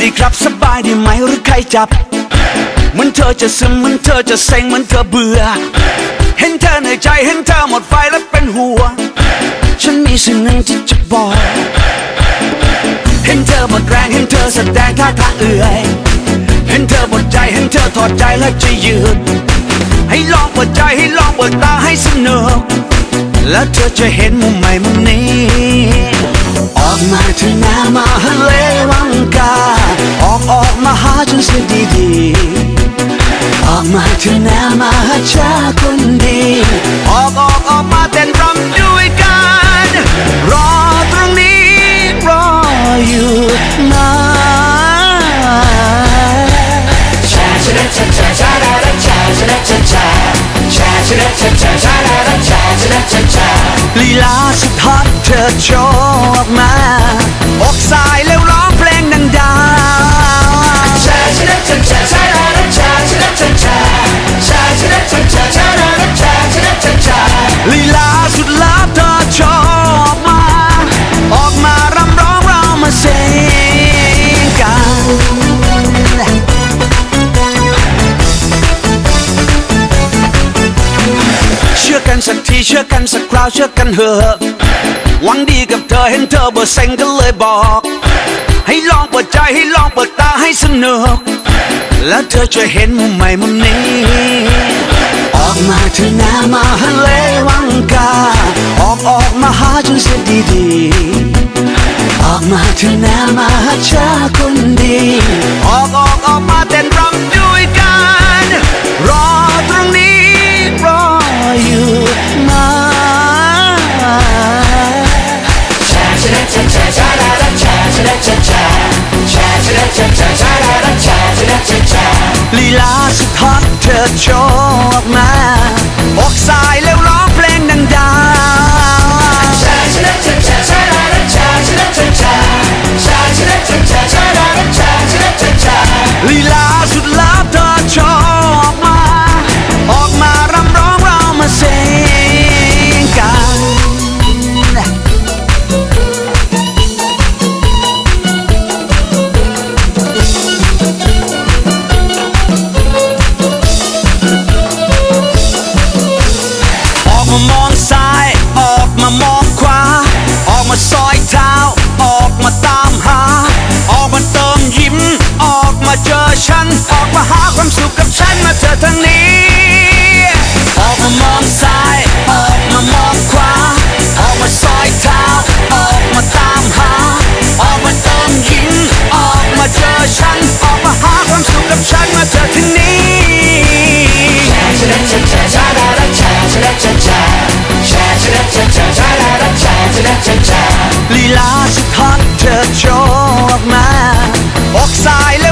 ดีครับสบายดีไหมหรือใครจับ เหมือนเธอจะซึมเหมือนเธอจะเซ็งเหมือนเธอเบื่อ เห็นเธอเหนื่อยใจเห็นเธอหมดไฟแล้วเป็นห่วงฉันมีสิ่งหนึ่งที่จะบอก เห็นเธอหมดแรงเห็นเธอแสดงท่าทางเอื่อย เห็นเธอหมดใจเห็นเธอถอดใจแล้วจะยืนให้ลองเปิดใจให้ลองเปิดตาให้สนุกแล้วเธอจะเห็นมุมใหม่มุมนี้ ออกมาเถอะนะมาฮะเลวังกา ออกออกมาหาฉันเสียดีๆออกมาเถอะนะมาหาชาคน ลีลาสุดฮอตเธอโชว์ออกมาอกสายแล้วร้องเพลงดัง เชื่อกันสักคราวเชื่อกันเถอะหวังดีกับเธอเห็นเธอเบอร์เซ็งก็เลยบอก ให้ลองเปิดใจให้ลองเปิดตาให้สนุก แล้วเธอจะเห็นมุมใหม่มุมนี้ ออกมาเถอะนะมาฮะเลวังกา ออกออกมาหาฉันเสียดีๆ ออกมาเถอะนะมาหาชาคนดี ออกออกออกมาเต้นรำ ลีลาสุดฮอตเ hot touch of mine. Oxide